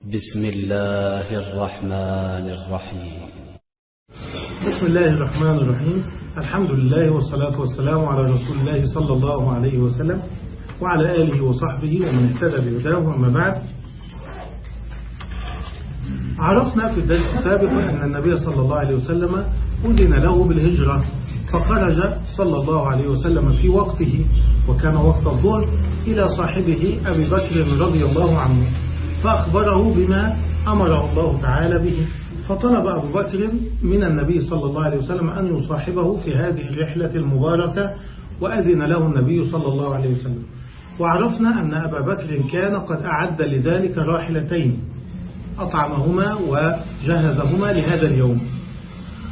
بسم الله الرحمن الرحيم. بسم الله الرحمن الرحيم. الحمد لله والصلاة والسلام على رسول الله صلى الله عليه وسلم وعلى آله وصحبه ومن اهتدى بهداه أما بعد. عرفنا في الدرس السابق أن النبي صلى الله عليه وسلم أذن له بالهجرة فخرج صلى الله عليه وسلم في وقته وكان وقت الظهر إلى صاحبه أبي بكر رضي الله عنه. فأخبره بما أمره الله تعالى به. فطلب أبو بكر من النبي صلى الله عليه وسلم أن يصاحبه في هذه الرحلة المباركة وأذن له النبي صلى الله عليه وسلم. وعرفنا أن أبا بكر كان قد أعد لذلك راحلتين أطعمهما وجهزهما لهذا اليوم.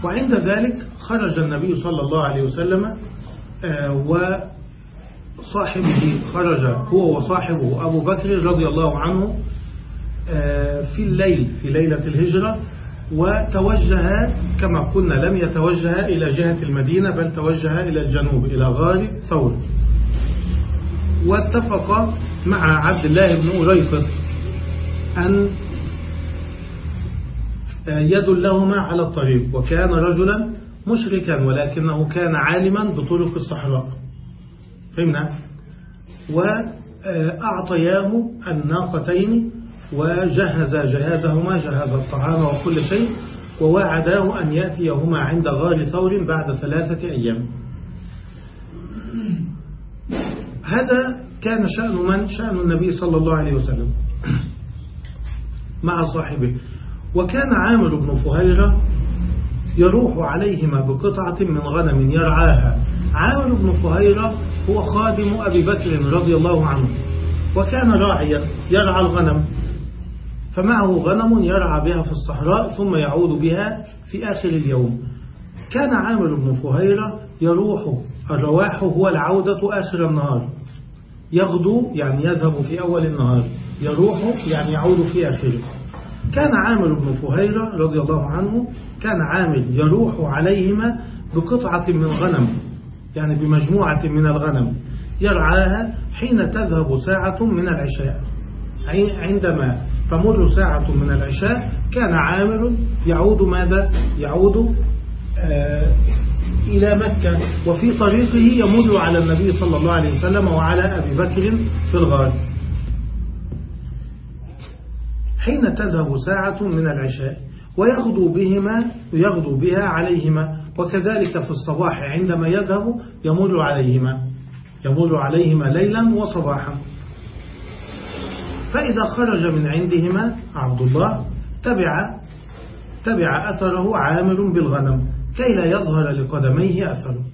وعند ذلك خرج النبي صلى الله عليه وسلم وصاحبه خرج هو وصاحبه أبو بكر رضي الله عنه في الليل في ليلة الهجرة وتوجه كما قلنا لم يتوجه إلى جهة المدينة بل توجه إلى الجنوب إلى غار ثور. واتفق مع عبد الله بن أريفط أن يدلهما على الطريق. وكان رجلا مشركا ولكنه كان عالما بطرق الصحراء. فهمنا؟ وأعطياه الناقتين وجهز جهازهما جهز الطعام وكل شيء ووعداه أن يأتيهما عند غار ثور بعد ثلاثة أيام. هذا كان شأن من؟ شأن النبي صلى الله عليه وسلم مع صاحبه. وكان عامر بن فهيرة يروح عليهما بقطعة من غنم يرعاها. عامر بن فهيرة هو خادم أبي بكر رضي الله عنه وكان راعيا يرعى الغنم. فمعه غنم يرعى بها في الصحراء ثم يعود بها في آخر اليوم. كان عامر بن فهيرة يروح الرواح هو العودة آخر النهار. يغدو يعني يذهب في أول النهار. يروح يعني يعود في آخره. كان عامر بن فهيرة رضي الله عنه كان عامر يروح عليهما بقطعة من غنم يعني بمجموعة من الغنم. يرعاها حين تذهب ساعة من العشاء عندما تمر ساعة من العشاء كان عامر يعود ماذا؟ يعود آه إلى مكة وفي طريقه يمر على النبي صلى الله عليه وسلم وعلى أبي بكر في الغار حين تذهب ساعة من العشاء ويغدو بهما يغدو بها عليهما وكذلك في الصباح عندما يذهب يمر عليهما يمر عليهما ليلا وصباحا فإذا خرج من عندهما عبد الله تبع تبع أثره عامر بالغنم كي لا يظهر لقدميه أثره.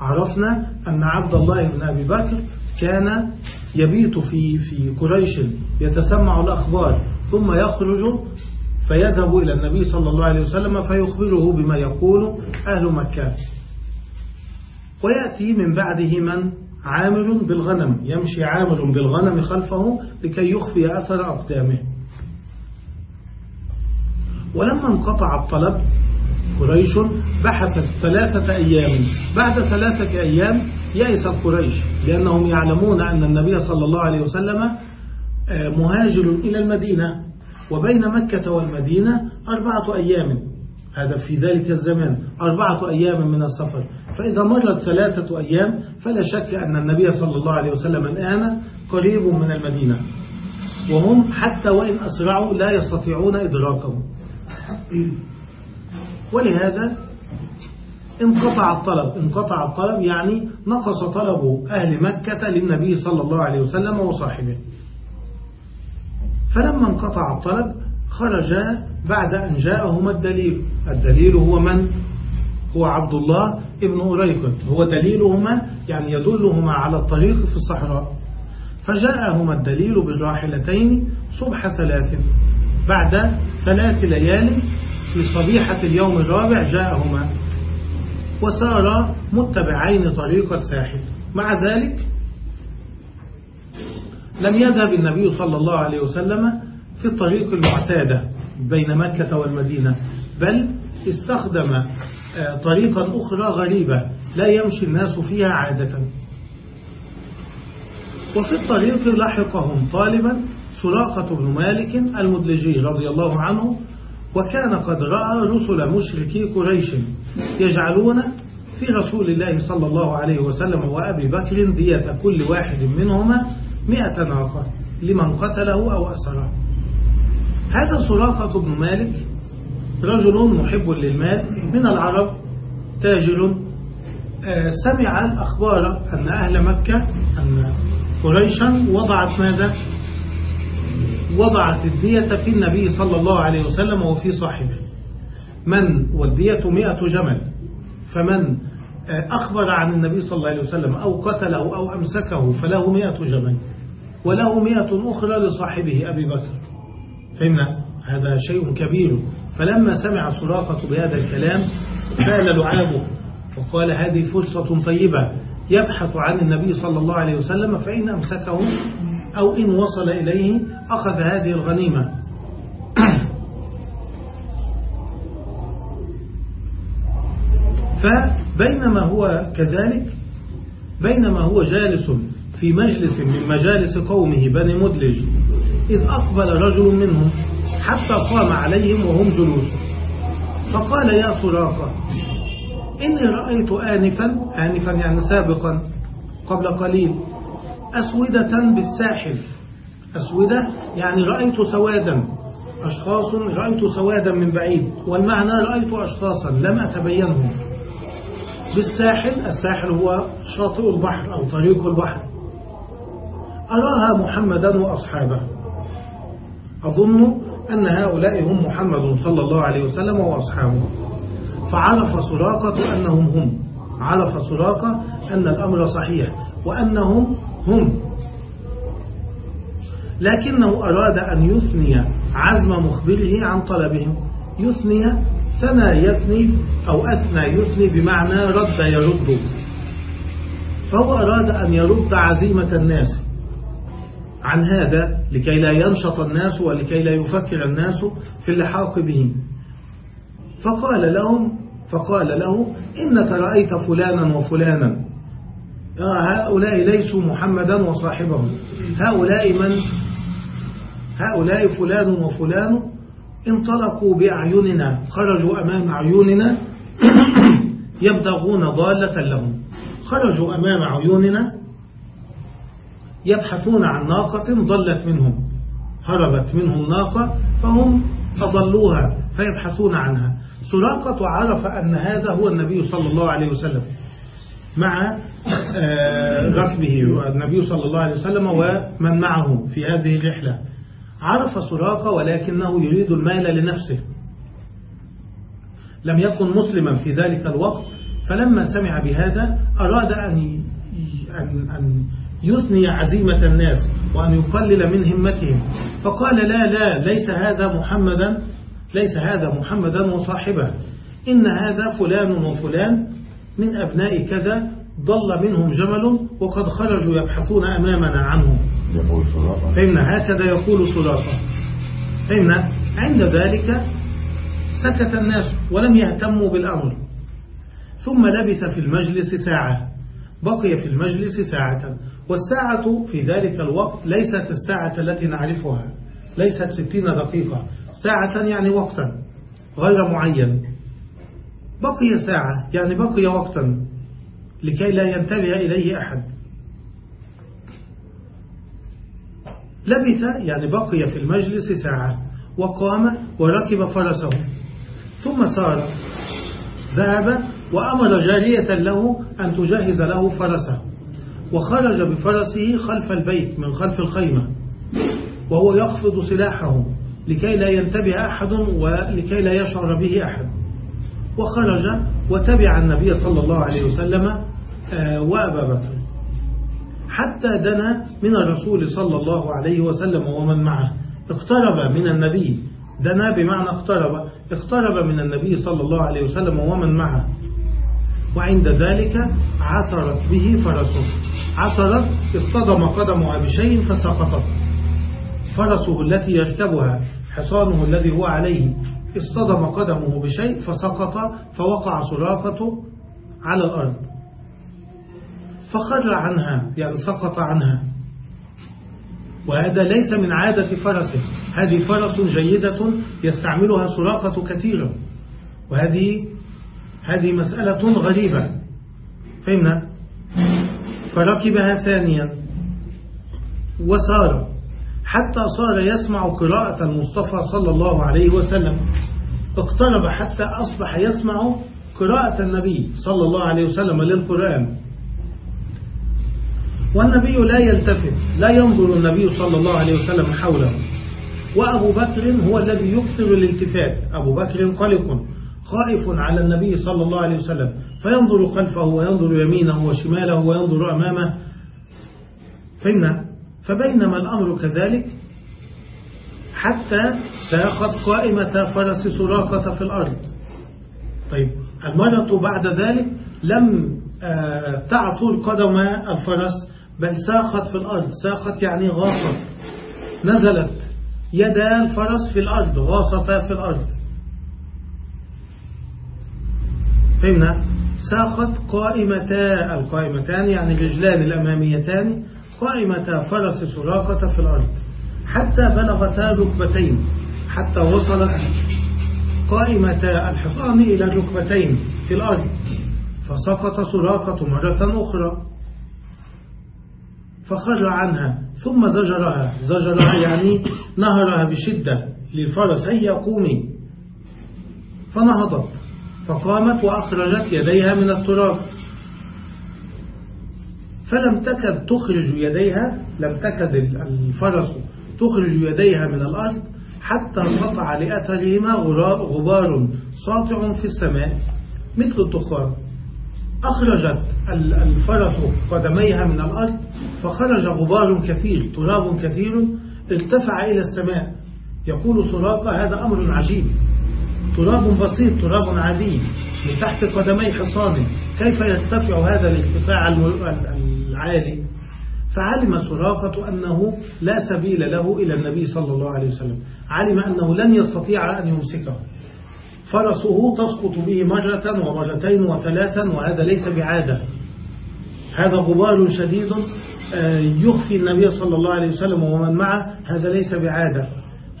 عرفنا أن عبد الله بن أبي بكر كان يبيت في في قريش يتسمع الأخبار ثم يخرج فيذهب إلى النبي صلى الله عليه وسلم فيخبره بما يقول أهل مكة. ويأتي من بعده من عامل بالغنم يمشي عامل بالغنم خلفه لكي يخفي أثر أقدامه. ولما انقطع الطلب قريش بحثت ثلاثة أيام. بعد ثلاثة أيام يأس قريش لأنهم يعلمون أن النبي صلى الله عليه وسلم مهاجر إلى المدينة. وبين مكة والمدينة أربعة أيام. هذا في ذلك الزمان أربعة أيام من السفر. فإذا مرت ثلاثة أيام فلا شك أن النبي صلى الله عليه وسلم الآن قريب من المدينة. وهم حتى وإن أسرعوا لا يستطيعون إدراكه ولهذا انقطع الطلب. انقطع الطلب يعني نقص طلب أهل مكة للنبي صلى الله عليه وسلم وصاحبه. فلما انقطع الطلب خرجا بعد أن جاءهما الدليل. الدليل هو من؟ هو عبد الله ابن أريكت هو دليلهما يعني يدلهما على الطريق في الصحراء. فجاءهما الدليل بالراحلتين صبح ثلاث. بعد ثلاث ليال في صبيحة اليوم الرابع جاءهما. وسار متبعين طريق الساحل. مع ذلك لم يذهب النبي صلى الله عليه وسلم في الطريق المعتادة بين مكة والمدينة بل استخدم طريقا أخرى غريبة لا يمشي الناس فيها عادة. وفي الطريق لحقهم طالبا سراقة بن مالك المدلجي رضي الله عنه وكان قد رأى رسل مشركي قريش يجعلون في رسول الله صلى الله عليه وسلم وأبي بكر دية كل واحد منهما مئة ناقة لمن قتله أو أسره. هذا سراقة بن مالك رجل محب للمال من العرب تاجر سمع الأخبار أن أهل مكة أن قريشا وضعت ماذا؟ وضعت الدية في النبي صلى الله عليه وسلم وفي صاحبه. من؟ والدية مئة جمل. فمن؟ أخبر عن النبي صلى الله عليه وسلم أو قتله أو أمسكه فله مئة جمل. وله مئة أخرى لصاحبه أبي بكر. فهمنا هذا شيء كبير. فلما سمع سراقة بهذا الكلام سأل لعابه وقال هذه فرصة طيبة يبحث عن النبي صلى الله عليه وسلم فإن أمسكه أو إن وصل إليه أخذ هذه الغنيمة. فبينما هو كذلك بينما هو جالس في مجلس من مجالس قومه بني مدلج إذ أقبل رجل منهم حتى قام عليهم وهم جلوس. فقال يا سراقة إني رأيت آنفا آنفا يعني سابقا قبل قليل أسودة بالساحل. أسودة يعني رأيت سوادا أشخاص رأيت سوادا من بعيد والمعنى رأيت أشخاصا لم أتبينهم. بالساحل الساحل هو شاطئ البحر أو طريق البحر. أراها محمدا وأصحابه. أظن أن هؤلاء هم محمد صلى الله عليه وسلم وأصحابه. فعرف سراقة أنهم هم. عرف سراقة أن الأمر صحيح وأنهم هم. لكنه أراد أن يثني عزم مخبره عن طلبهم. يثني ثنى يثني أو أثنى يثني بمعنى رد يرد. فهو أراد أن يرد عزيمة الناس. عن هذا لكي لا ينشط الناس ولكي لا يفكر الناس في اللحاق بهم. فقال لهم فقال له إنك رأيت فلانا وفلانا. هؤلاء ليسوا محمدا وصاحبه هؤلاء من؟ هؤلاء فلان وفلان انطلقوا بأعيننا خرجوا أمام عيوننا يبدغون ضالة لهم. خرجوا أمام عيوننا يبحثون عن ناقة ضلت منهم هربت منهم ناقة فهم أضلوها فيبحثون عنها. سراقة عرف أن هذا هو النبي صلى الله عليه وسلم مع ركبه النبي صلى الله عليه وسلم ومن معه في هذه الرحلة. عرف سراقة ولكنه يريد المال لنفسه. لم يكن مسلما في ذلك الوقت فلما سمع بهذا أراد أن أن يثني عزيمة الناس وأن يقلل من همتهم. فقال لا لا ليس هذا محمدا ليس هذا محمدا وصاحبه إن هذا فلان وفلان من أبناء كذا ضل منهم جمل وقد خرجوا يبحثون أمامنا عنه فإن هكذا يقول سلاطة. فإن عند ذلك سكت الناس ولم يهتموا بالأمر. ثم لبث في المجلس ساعة. بقي في المجلس ساعة. والساعة في ذلك الوقت ليست الساعة التي نعرفها ليست ستين دقيقة. ساعة يعني وقتا غير معين. بقي ساعة يعني بقي وقتا لكي لا ينتبه إليه أحد. لبث يعني بقي في المجلس ساعة وقام وركب فرسه. ثم سار ذهب وأمر جارية له أن تجهز له فرسه. وخرج بفرسه خلف البيت من خلف الخيمة وهو يخفض سلاحه لكي لا ينتبه أحد ولكي لا يشعر به أحد. وخرج وتبع النبي صلى الله عليه وسلم وأبا بكر. حتى دنا من الرسول صلى الله عليه وسلم ومن معه. اقترب من النبي. دنا بمعنى اقترب. اقترب من النبي صلى الله عليه وسلم ومن معه. وعند ذلك عثرت به فرسه. عثرت اصطدم قدمها بشيء فسقطت فرسه التي يركبها حصانه الذي هو عليه اصطدم قدمه بشيء فسقط فوقع سراقة على الأرض. فخر عنها يعني سقط عنها. وهذا ليس من عادة فرسه. هذه فرس جيدة يستعملها سراقة كثيرا وهذه هذه مسألة غريبة. فهمنا فركبها ثانيا. وسار حتى صار يسمع قراءة المصطفى صلى الله عليه وسلم. اقترب حتى أصبح يسمع قراءة النبي صلى الله عليه وسلم للقرآن. والنبي لا يلتفت لا ينظر النبي صلى الله عليه وسلم حوله. وأبو بكر هو الذي يكثر الالتفات. أبو بكر قلق. خائف على النبي صلى الله عليه وسلم فينظر خلفه وينظر يمينه وشماله وينظر أمامه. فإن فبينما الأمر كذلك حتى ساقت قائمة فرس سراقة في الأرض. طيب المرة بعد ذلك لم آه، تعطل قدم الفرس بل ساقت في الأرض. ساقت يعني غاصت. نزلت يدا الفرس في الأرض غاصتا في الأرض. فهمنا؟ ساقت قائمتا القائمتان يعني الرجلان الأماميتان قائمتا فرس سراقة في الأرض حتى بلغتا ركبتين حتى وصلت قائمتا الحصان إلى ركبتين في الأرض فسقط سراقة مرة أخرى فخر عنها ثم زجرها زجرها يعني نهرها بشدة للفرس هيا قومي فنهضت. فقامت وأخرجت يديها من التراب. فلم تكد تخرج يديها لم تكد الفرس تخرج يديها من الأرض حتى سطع لأثرهما غبار ساطع في السماء مثل الدخان أخرجت الفرس قدميها من الأرض فخرج غبار كثير تراب كثير ارتفع إلى السماء. يقول سراقة هذا أمر عجيب. تراب بسيط تراب عادي من تحت قدمي حصان كيف يرتفع هذا الارتفاع العالي؟ فعلم سراقة أنه لا سبيل له إلى النبي صلى الله عليه وسلم. علم أنه لن يستطيع أن يمسكه. فرسه تسقط به مرة ومرتين وثلاثا وهذا ليس بعادة. هذا غبار شديد آه، يخفي النبي صلى الله عليه وسلم ومن معه هذا ليس بعادة.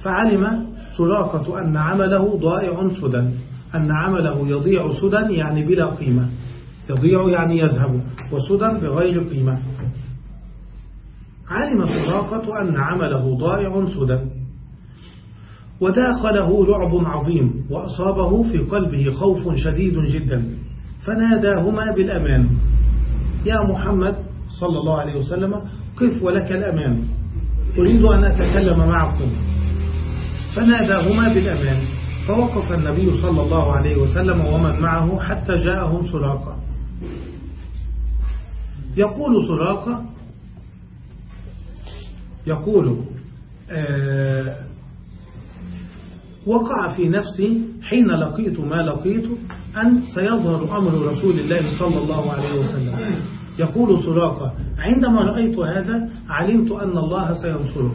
فعلم سراقة أن عمله ضائع سدى. أن عمله يضيع سدى يعني بلا قيمة. يضيع يعني يذهب. وسدى بغير قيمة. علم سراقة أن عمله ضائع سدى. وداخله رعب عظيم. وأصابه في قلبه خوف شديد جدا. فناداهما بالأمان. يا محمد صلى الله عليه وسلم قف ولك الأمان. أريد أن أتكلم معكم. فناداهما بالأمان فوقف النبي صلى الله عليه وسلم ومن معه حتى جاءهم سراقة. يقول سراقة يقول آه وقع في نفسي حين لقيت ما لقيت أن سيظهر أمر رسول الله صلى الله عليه وسلم. يقول سراقة عندما رأيت هذا علمت أن الله سينصره.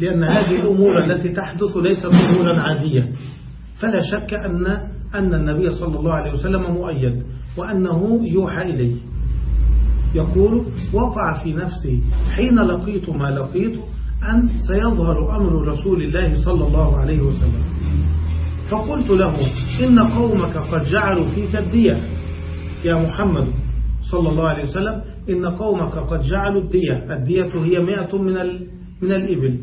لأن هذه الأمور التي تحدث ليست أمورا عادية. فلا شك أن أن النبي صلى الله عليه وسلم مؤيد وأنه يوحى إليه. يقول وقع في نفسي حين لقيت ما لقيت أن سيظهر أمر رسول الله صلى الله عليه وسلم. فقلت له إن قومك قد جعلوا فيك الدية. يا محمد صلى الله عليه وسلم إن قومك قد جعلوا الدية. الدية هي مئة من, من الإبل.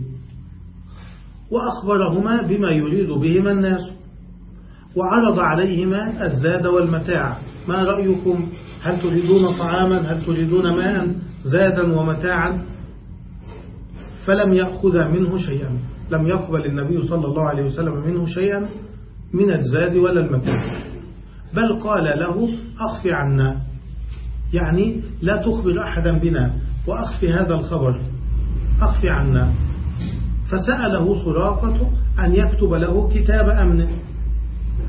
وأخبرهما بما يريد بهما الناس. وعرض عليهما الزاد والمتاع. ما رأيكم؟ هل تريدون طعاما؟ هل تريدون ماء؟ زادا ومتاعا؟ فلم يأخذ منه شيئا. لم يقبل النبي صلى الله عليه وسلم منه شيئا من الزاد ولا المتاع. بل قال له أخف عنا. يعني لا تخبر أحدا بنا. وأخف هذا الخبر. أخف عنا. فسأله سراقة أن يكتب له كتاب أمن.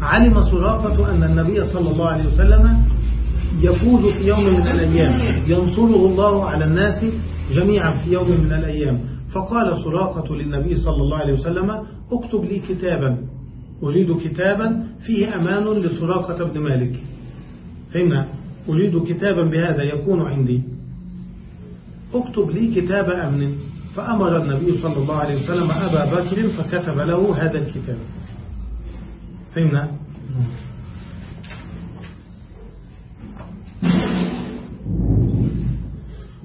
علم سراقة أن النبي صلى الله عليه وسلم يفوز في يوم من الأيام ينصره الله على الناس جميعا في يوم من الأيام. فقال سراقة للنبي صلى الله عليه وسلم اكتب لي كتابا أريد كتابا فيه أمان لسراقة بن مالك. فهمنا؟ أريد كتابا بهذا يكون عندي. اكتب لي كتاب أمن. فأمر النبي صلى الله عليه وسلم أبا بكر فكتب له هذا الكتاب. فهمنا؟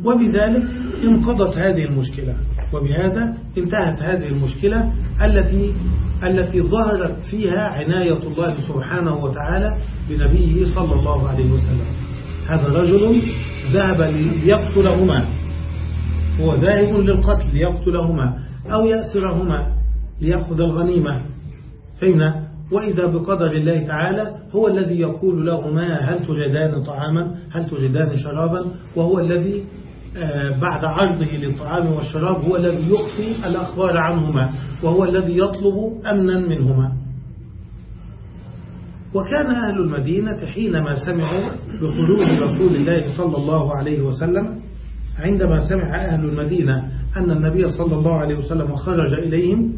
وبذلك انقضت هذه المشكلة. وبهذا انتهت هذه المشكلة التي التي ظهرت فيها عناية الله سبحانه وتعالى بنبيه صلى الله عليه وسلم. هذا رجل ذهب ليقتلهما. هو ذاهب للقتل ليقتلهما أو يأسرهما ليأخذ الغنيمة. فهمنا؟ وإذا بقدر الله تعالى هو الذي يقول لهما هل تجدان طعاما هل تجدان شرابا وهو الذي آه، بعد عرضه للطعام والشراب هو الذي يخفي الأخبار عنهما وهو الذي يطلب أمنا منهما. وكان أهل المدينة حينما سمعوا بخروج رسول الله صلى الله عليه وسلم عندما سمع أهل المدينة أن النبي صلى الله عليه وسلم خرج إليهم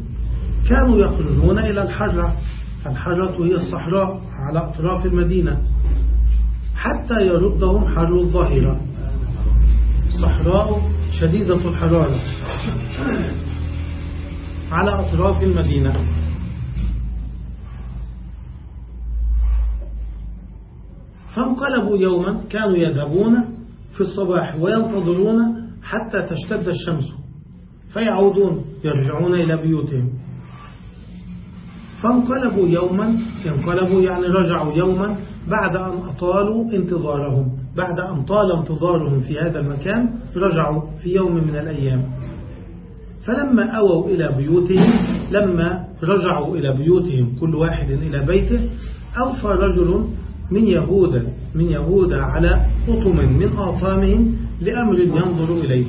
كانوا يخرجون إلى الحرة الحرة هي الصحراء على أطراف المدينة. حتى يردهم حر الظهيرة الصحراء شديدة الحرارة. على أطراف المدينة. فانقلبوا يوما كانوا يذهبون في الصباح وينتظرون حتى تشتد الشمس. فيعودون يرجعون إلى بيوتهم. فانقلبوا يوما انقلبوا يعني رجعوا يوما بعد أن أطالوا انتظارهم. بعد أن طال انتظارهم في هذا المكان رجعوا في يوم من الأيام. فلما أووا إلى بيوتهم لما رجعوا إلى بيوتهم كل واحد إلى بيته أوفى رجل من يهود من يهود على أطم من آطامهم لأمر ينظر إليه.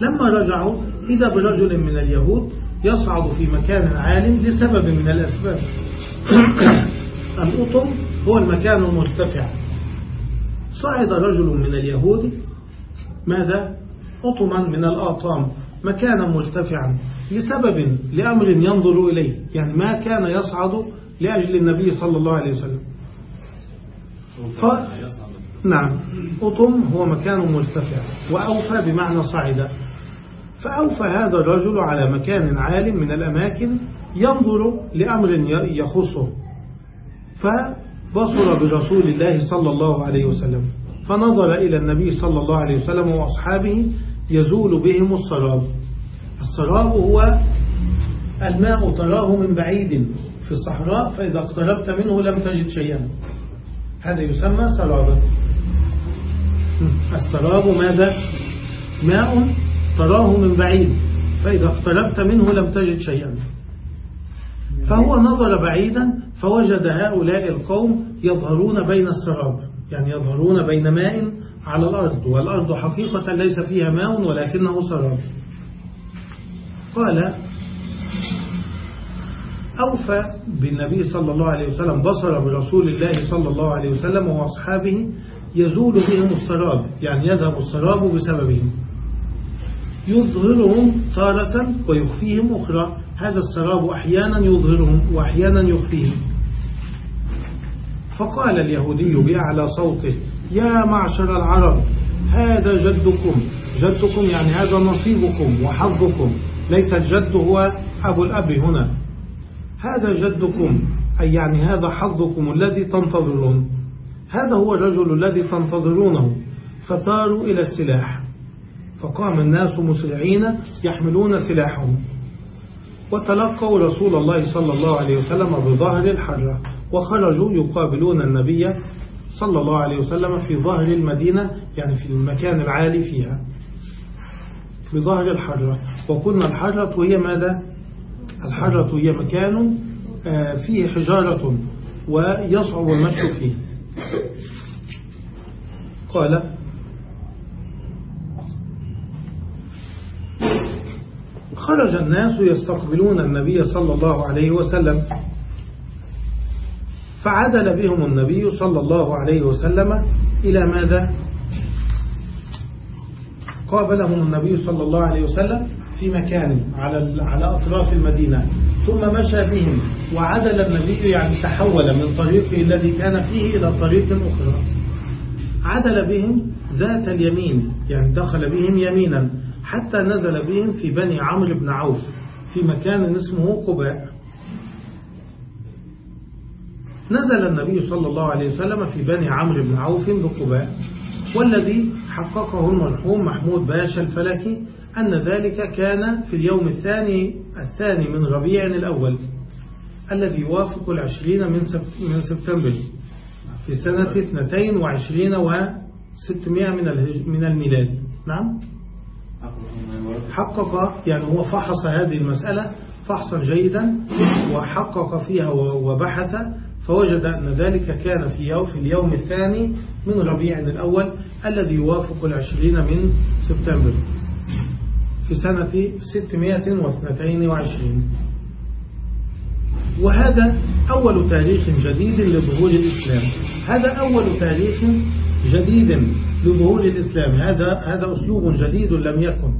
لما رجعوا إذا برجل من اليهود يصعد في مكان عال لسبب من الأسباب. الأطم هو المكان المرتفع. صعد رجل من اليهود. ماذا؟ أطما من الآطام مكانا مرتفعا لسبب لأمر ينظر إليه. يعني ما كان يصعد لأجل النبي صلى الله عليه وسلم. ف... نعم. أطم هو مكان مرتفع وأوفى بمعنى صعد فأوفى هذا الرجل على مكان عال من الأماكن ينظر لأمر يخصه. فبصر برسول الله صلى الله عليه وسلم. فنظر إلى النبي صلى الله عليه وسلم وأصحابه يزول بهم السراب. السراب هو الماء تراه من بعيد في الصحراء فإذا اقتربت منه لم تجد شيئا. هذا يسمى سرابا السراب ماذا؟ ماء تراه من بعيد فإذا اقتربت منه لم تجد شيئا. فهو نظر بعيدا فوجد هؤلاء القوم يظهرون بين السراب يعني يظهرون بين ماء على الأرض والأرض حقيقة ليس فيها ماء ولكنه سراب قال أوفى بالنبي صلى الله عليه وسلم بصر برسول الله صلى الله عليه وسلم وأصحابه يزول بهم السراب يعني يذهب السراب بسببهم. يظهرهم تارة ويخفيهم أخرى. هذا السراب أحيانا يظهرهم وأحيانا يخفيهم. فقال اليهودي بأعلى صوته يا معشر العرب هذا جدكم جدكم يعني هذا نصيبكم وحظكم. ليس الجد هو أبو الأب هنا. هذا جدكم أي يعني هذا حظكم الذي تنتظرون. هذا هو الرجل الذي تنتظرونه. فثاروا إلى السلاح. فقام الناس مسرعين يحملون سلاحهم. وتلقوا رسول الله صلى الله عليه وسلم بظهر الحرة. وخرجوا يقابلون النبي صلى الله عليه وسلم في ظهر المدينة يعني في المكان العالي فيها. في ظهر الحرة. وقلنا الحرة هي ماذا؟ الحرة هي مكان آه، فيه حجارة ويصعب المشي فيه. قال خرج الناس يستقبلون النبي صلى الله عليه وسلم فعدل بهم النبي صلى الله عليه وسلم إلى ماذا؟ قابلهم النبي صلى الله عليه وسلم في مكان على على أطراف المدينة. ثم مشى بهم وعدل النبي يعني تحول من طريقه الذي كان فيه إلى طريق أخرى. عدل بهم ذات اليمين يعني دخل بهم يمينا حتى نزل بهم في بني عمرو بن عوف في مكان اسمه قباء. نزل النبي صلى الله عليه وسلم في بني عمرو بن عوف بقباء والذي حققه المرحوم محمود باشا الفلكي أن ذلك كان في اليوم الثاني الثاني من ربيع الأول الذي يوافق العشرين من من سبتمبر في سنة 22 و600 من من الميلاد. نعم؟ حقق يعني هو فحص هذه المسألة فحصا جيدا وحقق فيها وبحث فوجد أن ذلك كان في يوم, في اليوم الثاني من ربيع الأول الذي يوافق العشرين من سبتمبر في سنة 622 وهذا أول تاريخ جديد لظهور الإسلام. هذا أول تاريخ جديد لظهور الإسلام. هذا هذا أسلوب جديد لم يكن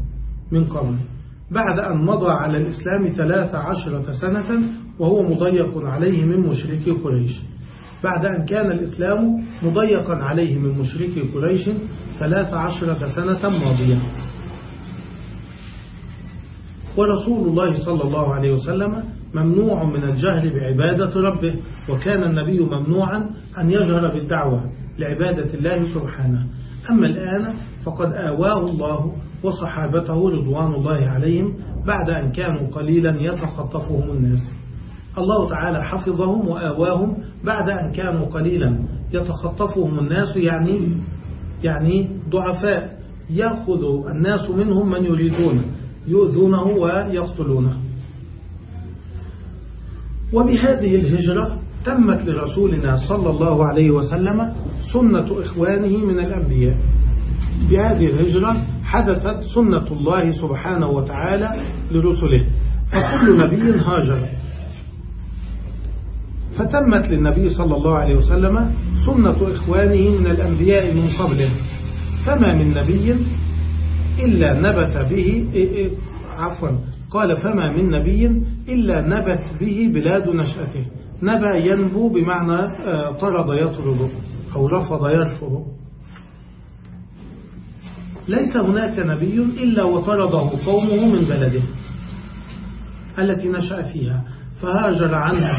من قبل. بعد أن مضى على الإسلام ثلاث عشرة سنة وهو مضيق عليه من مشركي قريش. بعد أن كان الإسلام مضيقا عليه من مشركي قريش ثلاث عشرة سنة ماضية. ورسول الله صلى الله عليه وسلم ممنوع من الجهل بعبادة ربه وكان النبي ممنوعا أن يجهر بالدعوة لعبادة الله سبحانه. أما الآن فقد آواه الله وصحابته رضوان الله عليهم بعد أن كانوا قليلا يتخطفهم الناس. الله تعالى حفظهم وآواهم بعد أن كانوا قليلا يتخطفهم الناس يعني يعني ضعفاء. يأخذ الناس منهم من يريدون يؤذونه ويقتلونه. وبهذه الهجرة تمت لرسولنا صلى الله عليه وسلم سنة إخوانه من الأنبياء. بهذه الهجرة حدثت سنة الله سبحانه وتعالى لرسله فكل نبي هاجر. فتمت للنبي صلى الله عليه وسلم سنة إخوانه من الأنبياء من قبله. فما من نبي إلا نبت به عفوا قال فما من نبي إلا نبت به بلاد نشأته. نبى ينبو بمعنى آه، طرد يطرد أو رفض يرفض. ليس هناك نبي إلا وطرده قومه من بلده التي نشأ فيها. فهاجر عنها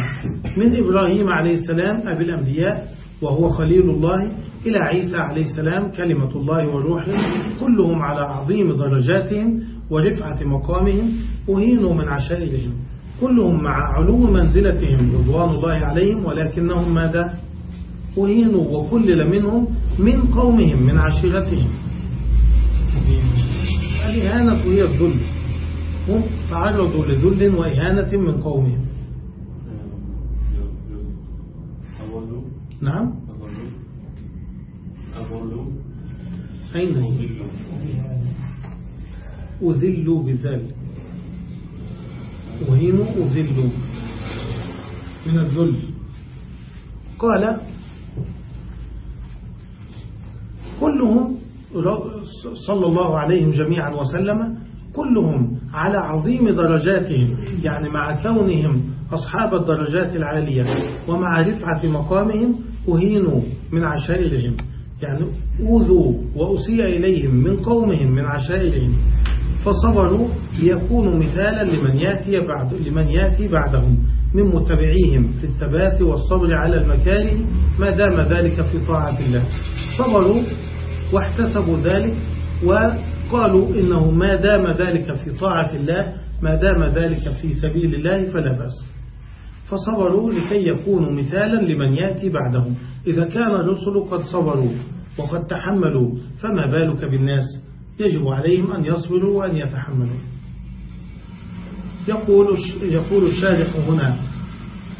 من إبراهيم عليه السلام أبي الأنبياء وهو خليل الله إلى عيسى عليه السلام كلمة الله وروحه كلهم على عظيم درجاتهم ورفعة مقامهم أهينوا من عشائرهم. كلهم مع علو منزلتهم رضوان الله عليهم ولكنهم ماذا؟ أهينوا وكلل منهم من قومهم من عشيرتهم. الإهانة هي الذل. هم تعرضوا لذل وإهانة من قومهم. نعم. أين أذلوا بذلك. أهينوا أذلوا. من الذل. قال كلهم صلى الله عليهم جميعا وسلم كلهم على عظيم درجاتهم يعني مع كونهم أصحاب الدرجات العالية ومع رفعة مقامهم أهينوا من عشائرهم. يعني أوذوا وأسيء إليهم من قومهم من عشائرهم. فصبروا ليكونوا مثالا لمن يأتي, بعد لمن يأتي بعدهم من متبعيهم في الثبات والصبر على المكاره ما دام ذلك في طاعة الله. صبروا واحتسبوا ذلك وقالوا إنه ما دام ذلك في طاعة الله ما دام ذلك في سبيل الله فلا بأس. فصبروا لكي يكونوا مثالا لمن يأتي بعدهم. إذا كان الرسل قد صبروا وقد تحملوا فما بالك بالناس؟ يجب عليهم أن يصبروا وأن يتحملوا. يقول يقول الشارح هنا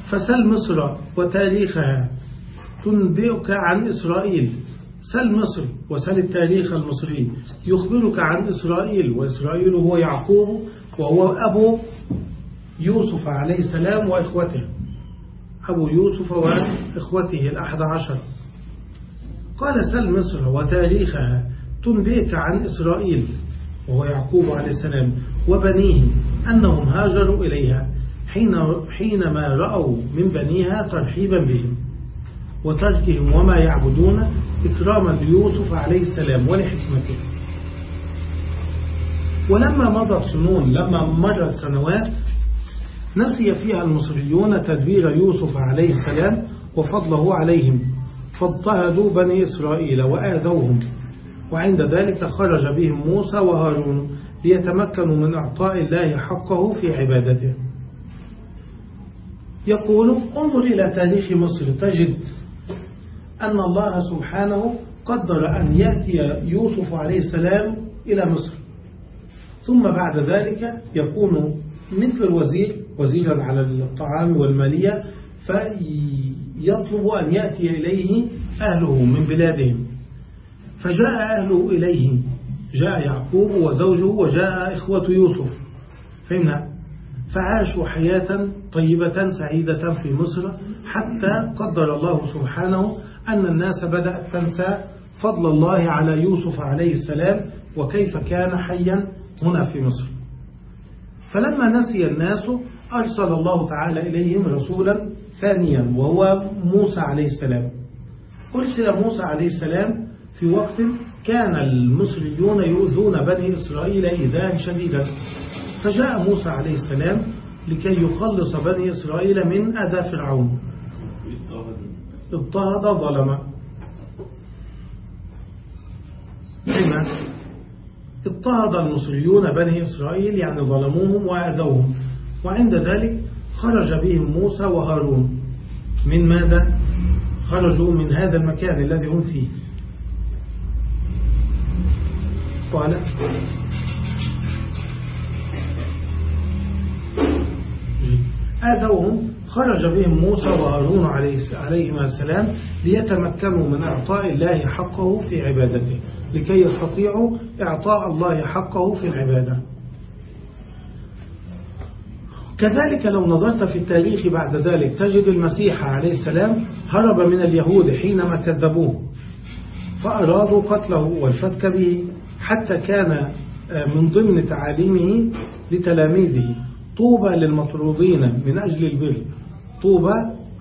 فسل مصر وتاريخها تنبئك عن إسرائيل. سل مصر وسل التاريخ المصري. يخبرك عن إسرائيل وإسرائيل هو يعقوب وهو أبو يوسف عليه السلام وإخوته. أبو يوسف وإخوته الأحد عشر. قال سل مصر وتاريخها تنبيك عن إسرائيل وهو يعقوب عليه السلام وبنيه أنهم هاجروا إليها حين حينما رأوا من بنيها ترحيبا بهم وتركهم وما يعبدون إكراما ليوسف عليه السلام ولحكمته. ولما مضت سنون لما مرت سنوات نسي فيها المصريون تدبير يوسف عليه السلام وفضله عليهم فاضطهدوا بني إسرائيل وآذوهم. وعند ذلك خرج بهم موسى وهارون ليتمكنوا من إعطاء الله حقه في عبادته. يقول انظر إلى تاريخ مصر تجد أن الله سبحانه قدر أن يأتي يوسف عليه السلام إلى مصر. ثم بعد ذلك يكون مثل الوزير وزيرا على الطعام والمالية فيطلب أن يأتي إليه أهله من بلادهم. فجاء أهله إليه جاء يعقوب وزوجه وجاء إخوة يوسف. فهمنا؟ فعاشوا حياة طيبة سعيدة في مصر حتى قدر الله سبحانه أن الناس بدأت تنسى فضل الله على يوسف عليه السلام وكيف كان حيا هنا في مصر. فلما نسي الناس أرسل الله تعالى إليهم رسولا ثانيا وهو موسى عليه السلام. أرسل موسى عليه السلام في وقت كان المصريون يؤذون بني إسرائيل إيذاء شديدا. فجاء موسى عليه السلام لكي يخلص بني إسرائيل من أذى فرعون. اضطهد ظلم اضطهد المصريون بني إسرائيل يعني ظلموهم وأذوهم. وعند ذلك خرج بهم موسى وهارون. من ماذا؟ خرجوا من هذا المكان الذي هم فيه. قال آذوهم خرج بهم موسى وهارون عليهما السلام ليتمكنوا من إعطاء الله حقه في عبادته لكي يستطيعوا إعطاء الله حقه في العبادة. كذلك لو نظرت في التاريخ بعد ذلك تجد المسيح عليه السلام هرب من اليهود حينما كذبوه فأرادوا قتله والفتك به حتى كان من ضمن تعاليمه لتلاميذه. طوبى للمطرودين من أجل البر. طوبى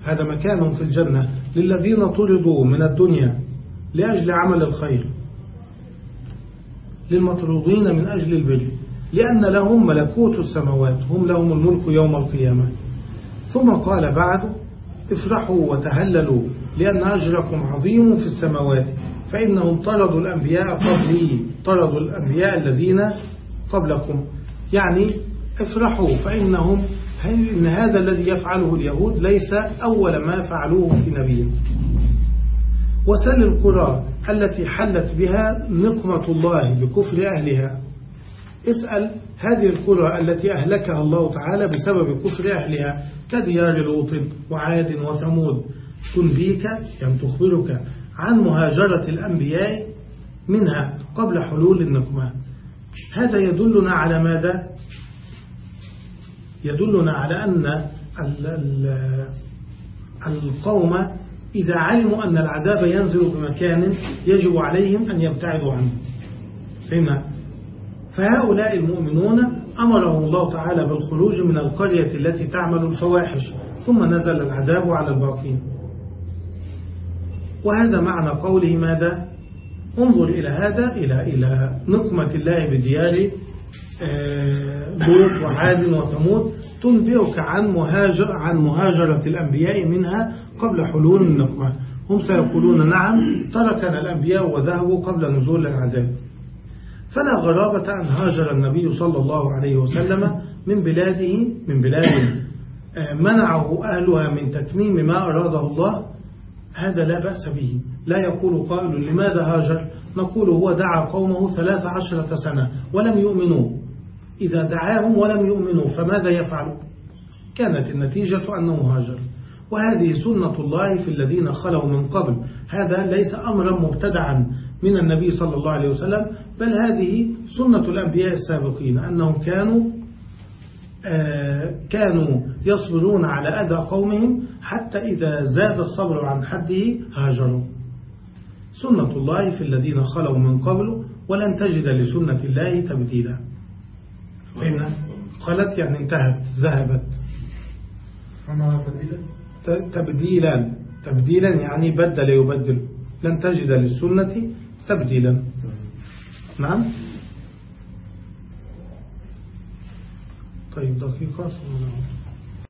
هذا مكانهم في الجنة للذين طردوا من الدنيا لأجل عمل الخير. للمطرودين من أجل البر. لأن لهم ملكوت السماوات هم لهم الملك يوم القيامة. ثم قال بعد افرحوا وتهللوا لأن أجركم عظيم في السماوات فإنهم طردوا الأنبياء قبلي طردوا الأنبياء الذين قبلكم. يعني افرحوا فإنهم إن هذا الذي يفعله اليهود ليس أول ما فعلوه في نبيهم. وسل القرى التي حلت بها نقمة الله بكفر أهلها. اسأل هذه القرى التي أهلكها الله تعالى بسبب كفر أهلها كديار لوط وعاد وثمود. تنبيك يعني تخبرك عن مهاجرة الأنبياء منها قبل حلول النقمة. هذا يدلنا على ماذا؟ يدلنا على أن القوم إذا علموا أن العذاب ينزل بمكان يجب عليهم أن يبتعدوا عنه. فهمنا؟ فهؤلاء المؤمنون أمرهم الله تعالى بالخروج من القرية التي تعمل الفواحش ثم نزل العذاب على الباقين. وهذا معنى قوله ماذا؟ انظر إلى هذا إلى إلى نقمة الله بديار لوط وعاد وثمود تنبئك عن مهاجر عن مهاجرة الأنبياء منها قبل حلول النقمة. هم سيقولون نعم تركنا الأنبياء وذهبوا قبل نزول العذاب. فلا غرابة أن هاجر النبي صلى الله عليه وسلم من بلاده من بلاد منعه أهلها من تتميم ما أراده الله. هذا لا بأس به. لا يقول قائل لماذا هاجر؟ نقول هو دعا قومه ثلاث عشرة سنة ولم يؤمنوا. إذا دعاهم ولم يؤمنوا فماذا يفعل؟ كانت النتيجة أنه هاجر. وهذه سنة الله في الذين خلوا من قبل. هذا ليس أمرا مبتدعا من النبي صلى الله عليه وسلم. بل هذه سنة الأنبياء السابقين أنهم كانوا آه كانوا يصبرون على أذى قومهم حتى إذا زاد الصبر عن حده هاجروا. سنة الله في الذين خلوا من قبل ولن تجد لسنة الله تبديلا. فإن خلت يعني انتهت ذهبت. تبديلا. تبديلا يعني بدل يبدل. لن تجد للسنة تبديلا. نعم. طيب دقيقة